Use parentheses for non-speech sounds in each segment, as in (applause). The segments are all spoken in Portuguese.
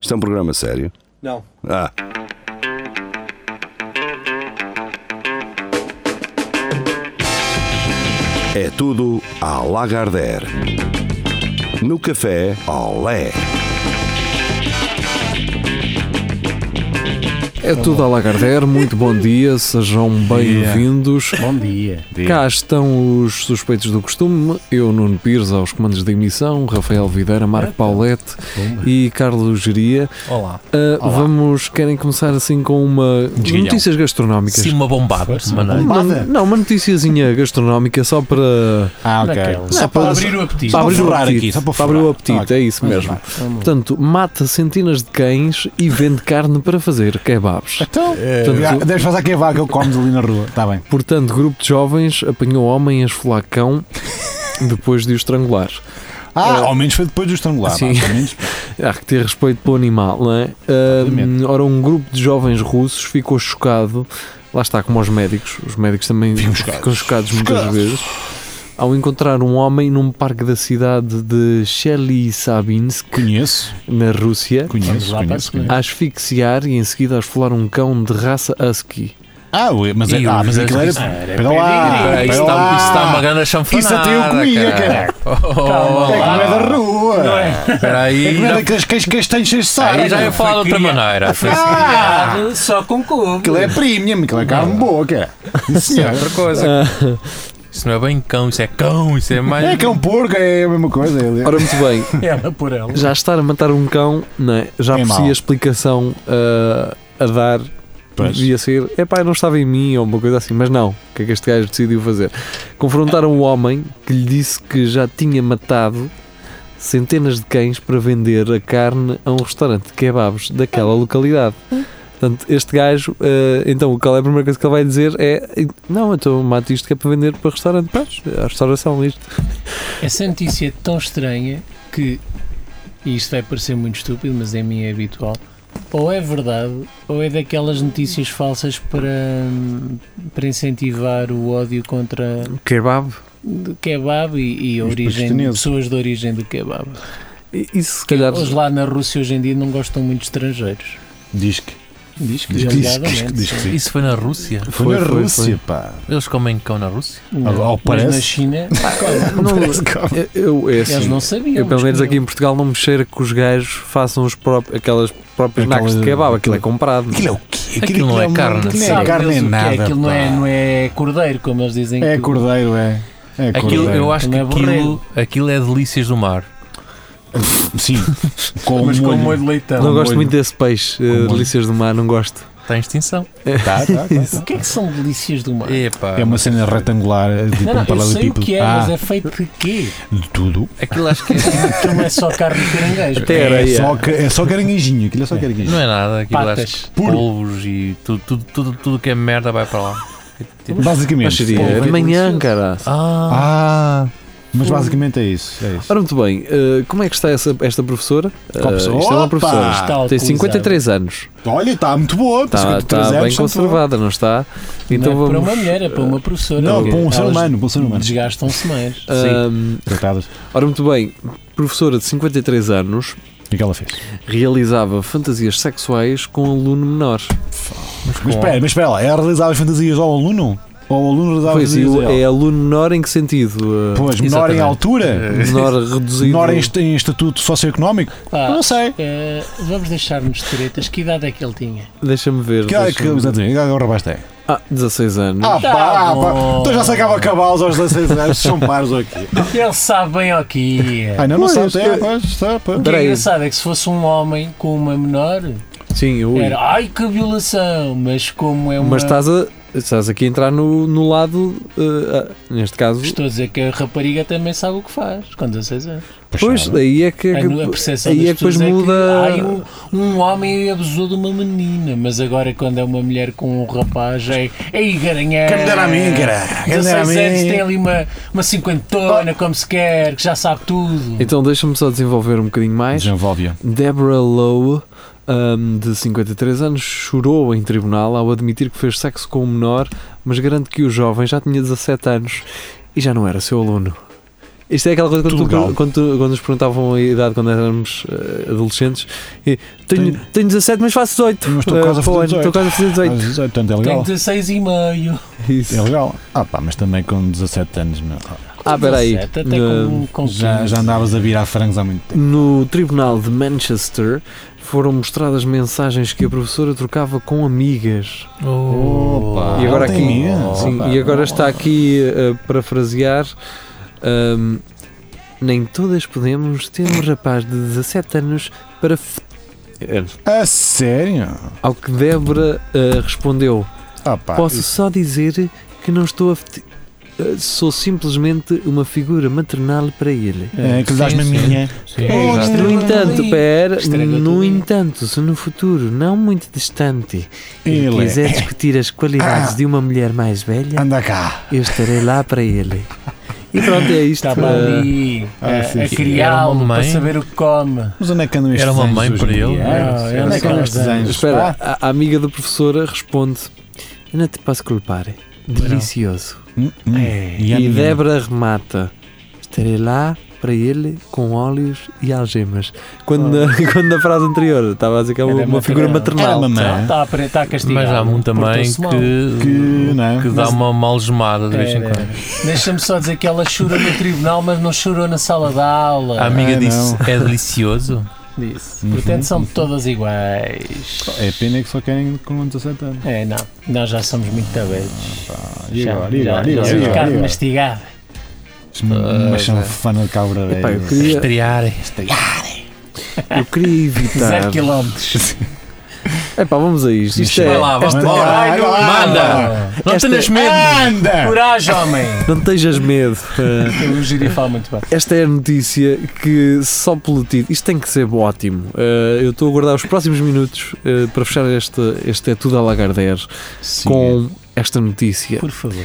Isto é um programa sério. Não. Ah. É tudo à Lagardère. No café, olé. É tudo a Lagardère, muito bom dia, sejam bem-vindos. Bom dia. Cá estão os suspeitos do costume, eu, Nuno Pires, aos comandos de emissão, Rafael Videira, Marco Paulette e Carlos Geria. Olá. Ah, Olá. vamos, querem começar assim com uma Desguilhão. notícias gastronómicas. Sim, uma bombada. Uma- não, uma noticiazinha gastronómica só para, Ah, ok. Não, para para- abrir o apetite. para abrir o apetite. aqui, só para para abrir o apetite, Ok. é isso mesmo. Portanto, mata centenas de cães e vende carne para fazer kebabs. Então, Portanto, já, deves fazer aquele vaca que eu comes ali na rua. Está bem. Portanto, grupo de jovens apanhou homem a esfolar cão depois de o estrangular. Ah, É. ao menos foi depois do estrangular. Sim. (laughs) Há que ter respeito pelo animal, não é? Exatamente. ora, um grupo de jovens russos ficou chocado, lá está, como os médicos, os médicos também Ficam ficam chocados. chocados, muitas Chocados. vezes, ao encontrar um homem num parque da cidade de Chelyabinsk, Conheço, na Rússia, conheço, conheço. conheço. a asfixiar e em seguida a esfolar um cão de raça husky. Ah, ué, mas, é, ah, mas aquilo era. Ah, era Espera lá. Isso está, está uma grande chanfanada. Isso até eu comia, cara. Calma É que não é da rua. Não é? Espera É aí. que não é já- daqueles queijos castanhos cheios de sal. Aí já ia falar de outra maneira. Foi Ah! só com couve. Aquilo é premium, aquilo é carne boa, cara. Isso é outra coisa. Isso não é bem cão, isso é cão, isso é mais. É que é um porco, é a mesma coisa. é- ora, muito bem, (laughs) Ela por ela. já estar a matar um cão, não é? já É por si a explicação ah, a dar Pois. devia ser, epá, não estava em mim ou uma coisa assim, mas não. O que é que este gajo decidiu fazer? Confrontaram um homem que lhe disse que já tinha matado centenas de cães para vender a carne a um restaurante de kebabs daquela localidade. Portanto, este gajo, ah, então, qual é a primeira coisa que ele vai dizer é: Não, então mato isto que é para vender para restaurante. Pois, a restauração, isto. Essa notícia é tão estranha que, e isto vai parecer muito estúpido, mas é a minha habitual, ou é verdade, ou é daquelas notícias falsas para, para incentivar o ódio contra Kebab. kebab e, e origem, pessoas de origem do kebab. E- Isso, se calhar. Eles lá na Rússia hoje em dia não gostam muito de estrangeiros. Diz que. Diz que, Diz que, diz que, alegadamente, diz que sim. Isso foi na Rússia. Foi, Foi, na foi, Rússia, pá. Eles comem cão na Rússia? Não, Ao mas parece. na China, (laughs) Não, Parece eu, eu- é assim, eles não sabiam. Eu, pelo menos aqui em Portugal, não me cheira que os gajos façam os próprios, aquelas próprias Aquela- nacos de kebab. Aquilo é comprado. Aquilo é o quê? Aquilo não é carne, Aquilo não é Sabem carne é, nada. Aquilo não é, não é cordeiro, como eles dizem. É cordeiro, é. É Aquilo, cordeiro. eu acho que é aquilo, aquilo é delícias do mar. Sim. (laughs) Com mas com molho. molho de leitão. não gosto molho. muito desse peixe, eh, molho. delícias do mar, não gosto. Está em extinção. (laughs) Tá, tá, tá. O que é que são delícias do mar? Epá. É uma cena retangular, tipo Não, não, um eu sei o paralelepípedo. que é, ah, mas é feito de quê? de tudo. Aquilo acho que (laughs) Aquilo não é só carne de caranguejo. Até É areia. só, é só caranguejinho. Aquilo é só caranguejinho. não é nada. Aquilo Patas. acho que Puro. polvos e tudo, tudo, tudo, tudo que é merda vai para lá. Mas Basicamente. seria polvo é de manhã, delicioso. cara. ah, Ah, mas basicamente é isso. É isso. Ora, muito bem, eh, como é que está essa, esta professora? Eh, Qual professora? isto é uma professora. Está Tem alcoolizada. 53 anos. Olha, está muito boa. Está, 53 está bem conservada, não está? Então não é para vamos. uma mulher, é para uma professora. Não, para um ser humano, para um ser humano. Desgastam-se mais. (laughs) Ahm, Coitadas. ora, muito bem, professora de 53 anos O que é que ela fez? realizava fantasias sexuais com aluno menor. Mas espera, mas espera lá. Ela realizava as fantasias ao aluno? Ou o aluno realizava Pois, a é aluno menor em que sentido? Pois, menor em altura? (laughs) menor reduzido. Menor em, est- em estatuto socioeconómico? Ah, Não sei. eh, vamos deixar-nos tretas. Que idade é que ele tinha? Deixa-me ver. Que, ver. exatamente, que agora rapaz tem? Ah, 16 anos. Ah, Tá pá, ah, pá. bom. Então já sacava cavalos aos 16 anos, são paros aqui. Ele sabe bem o que é. Ai, não, não Pois, sabe, eu- é, pois, pá. O que é engraçado é que se fosse um homem com uma menor, Sim, ui. era ai que violação, mas como é uma. Mas estás, a, estás aqui a entrar no, no lado, ah, neste caso. Estou a dizer que a rapariga também sabe o que faz, com 16 anos. Pois, sabe. aí é que. A, a percepção aí das é que depois pessoas muda. É que, ai, um, um homem abusou de uma menina, mas agora quando é uma mulher com um rapaz, é. Ei! Quem me dera a mim, cara? Quem me dera a 16 anos tem ali uma, uma cinquentona, como se quer, que já sabe tudo. Então deixa-me só desenvolver um bocadinho mais. Desenvolve-a. Deborah Lowe, ahm, de 53 anos, chorou em tribunal ao admitir que fez sexo com um menor, mas garante que o jovem já tinha 17 anos e já não era seu aluno. Isto é aquela coisa quando, tu- quando, tu- quando nos perguntavam a idade quando éramos eh, adolescentes. e, tenho, Tenho- tenho 17, mas faço 18. Mas estou eh, quase a fazer ano, 18. Estou quase a fazer 18. Às 18, portanto é Tenho legal. 16 e meio. Isso. É legal. Ah pá, mas também com 17 anos, meu. Ah, espera aí. 17, Até Eh, com, com Já, 15. já andavas a virar frangos há muito tempo. No Tribunal de Manchester foram mostradas mensagens que a professora trocava com amigas. Opa. e agora aqui, sim, Opa. e agora está aqui a parafrasear. Ahm, nem todas podemos ter um rapaz de 17 anos para. f- É, A sério? Ao que Débora ah, respondeu: Ah pá. Posso só dizer que não estou a. feti- ah, Sou simplesmente uma figura maternal para ele. É que lhe dás maminha. Sim, Oh. No entanto, pera, no entanto, se no futuro, não muito distante, Ele quiser é. discutir as qualidades Ah. de uma mulher mais velha, Anda cá. eu estarei lá para ele. (laughs) E pronto, é isto. Estava eh, ali Ah, a, sim, a sim. criá-lo para saber o que come. Mas onde é que andam estes Era uma mãe para ele? Não, Onde é que andam estes os anjos? Espera, a, a amiga da professora responde: Eu não te posso culpar. Delicioso. Hum, hum. É. E a E? Débora remata: Estarei lá para ele com óleos e algemas. Quando, na, (laughs) quando na frase anterior estava a dizer que é uma, uma figura maternal. Era mamãe. Está, a, está a castigar. Mas há muita mãe que, Que, não é? que dá Mas- uma malgemada de vez em quando. Deixa-me só dizer que ela chorou no tribunal, mas não chorou na sala de aula. A amiga Ah, disse: não. é delicioso. Disse. Uhum. Portanto, são todas iguais. É pena que só querem com 17 anos. É, não. Nós já somos muito velhos. E Já- agora, e já- agora, já agora, agora, carne e agora? mastigada. Uma Ah, chanfana de cabra Epá, eu queria, Estrear. eu queria evitar. Zero quilómetros. (laughs) Epá, vamos a isto. Isto Vai é, lá, esta- lá. Vai, vai, Manda! Não Esta- tenhas medo! Anda! Coragem, homem! (laughs) Não tejas medo. Eh, O Giri fala muito bem. Esta é a notícia que só pelo título. Isto tem que ser ótimo. Eh, eu estou a aguardar os próximos minutos eh, para fechar este, este É Tudo a Lagardère com esta notícia. Por favor.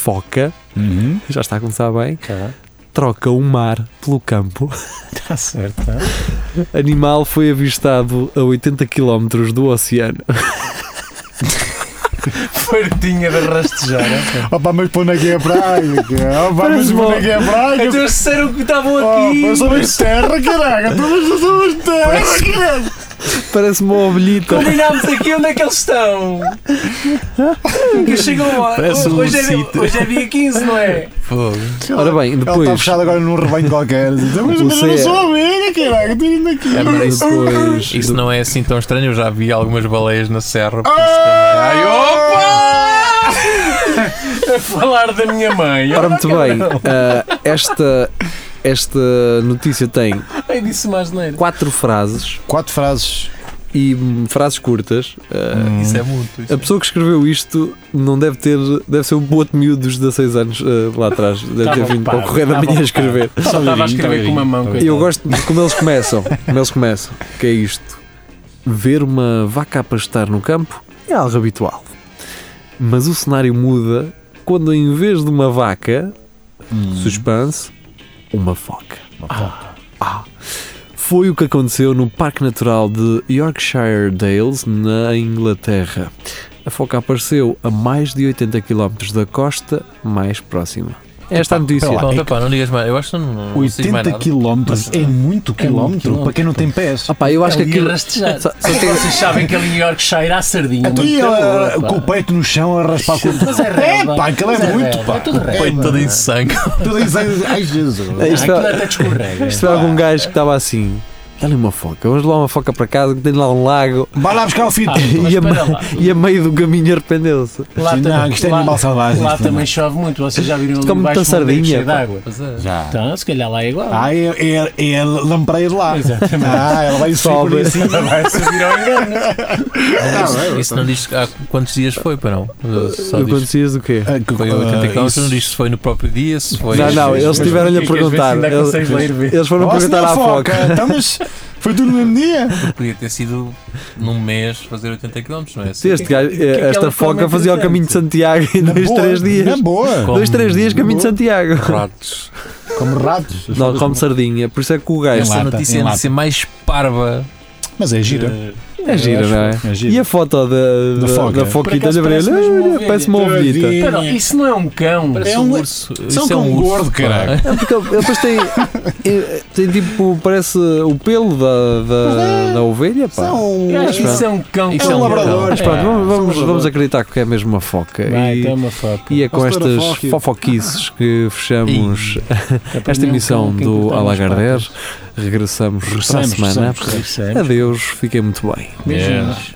Foca, Uhum. já está a começar bem, Tá. troca o mar pelo campo. Está (laughs) certo. tá? Animal foi avistado a 80 km do oceano. (laughs) Fartinha de rastejar. Opa, mas para onde é que é a praia? cara? Opa, mas Parece para onde é que é a praia? Então eles disseram que estavam aqui. Opa, somos terra, caralho! Todas somos terra, caralho! (laughs) Parece-me uma ovelhita. Combinámos aqui onde é que eles estão. Nunca chegam lá. Parece um Hoje é, dia- hoje é dia 15, não é? Fogo. Ora bem, Ela está depois. fechada agora num rebanho qualquer. Mas, mas eu não sou ovelha, caralho! Tirem daqui! É, mas isso, (laughs) Depois. isso não é assim tão estranho. Eu já vi algumas baleias na serra. por isso também. Ai, opa! (laughs) A falar da minha mãe. Ora, muito bem. ah, esta, esta notícia tem Ai, disse mais neira. quatro frases Quatro frases. e hum, frases curtas. Ah, Hum. Isso é muito. isso A é- pessoa que escreveu isto não deve ter, deve ser um boto miúdo dos 16 anos ah, lá atrás. Deve ter Estava vindo para o ocupado, correio da estava manhã a ocupado. escrever. Só estava a escrever com uma mão. E eu gosto de como eles começam. Como eles começam. Que é isto. Ver uma vaca a pastar no campo é algo habitual. Mas o cenário muda quando em vez de uma vaca, Hum. suspense, uma foca. Ah. Foi o que aconteceu no Parque Natural de Yorkshire Dales, na Inglaterra. A foca apareceu a mais de 80 km da costa mais próxima. Esta é a notícia. Espera lá. Bom, epá, não digas mais. Eu acho que não, não, não sei mais 80 nada. km é muito quilómetro quilómetro. para quem não tem pés. Ah pá, eu acho que Ali a aquilo. Só- Vocês sabem que ali em Yorkshire há sardinha. Então, muito e ela boa, pá. com o peito no chão a raspar com Mas é É pá, aquilo é muito, pá. É tudo É, Peito todo em sangue. Tudo isso aí. Ai, Jesus. É, isto Ah, é- Aquilo até descorrega. Isto foi algum gajo que estava assim. Dá-lhe uma foca, vamos lá uma foca para casa que tem lá um lago Vai lá buscar o (laughs) fito. Ah, e, a, lá. e a meio do caminho arrependeu-se. Lá Sim, tam- não, isto é animal selvagem. Lá também não. chove muito. Vocês já viram Come muita um sardinha, cheio de água? É. Já. Então, se calhar lá é igual. Ah, é, é, é a lampreia de lá. Exatamente. Ah, ela vai Sobe. assim. Vai subir ao engano. Isso, isso não diz há quantos dias foi, para não? Só diz Acontecias do quê? Ah, que- foi 80 ah, km, isso. não diz se foi no próprio dia, se foi. Não, não, eles tiveram-lhe a perguntar. Eles, foram perguntar à foca. Então, mas foi tudo no mesmo dia? Podia ter sido num mês fazer 80 km, não é? Se este gajo, que é que esta foca fazia o caminho de Santiago em Na dois, boa, três dias. Na boa. Com- Dois, três dias caminho de boa. Santiago. Ratos. Como ratos. (laughs) Não, come sardinha, por isso é que o gajo. Essa notícia é lata. notícia mais parva Mas é gira. É gira, não é? É gira. E a foto da, Da da, foca? da foquita, olha para ele, parece uma olha, parece uma ovelha. ovelhita. Isso não é um cão. Parece É um um- urso. São Isso é um cão urso. gordo, caralho. É porque ele depois tem, é, (laughs) tem tipo, parece o pelo da, da, da ovelha, pá. São. Eu acho isso é um cão. Isso é um cão. labrador. Mas pronto, É. vamos, vamos, vamos acreditar que é mesmo uma foca. Vai, e, toma foca. e é com estas fofoquices que fechamos É (laughs) esta é emissão do Alagarder. patas. Regressamos para a Regressamos, semana. regressamos. Regressamos. Adeus, fiquem muito bem. Beijinhos.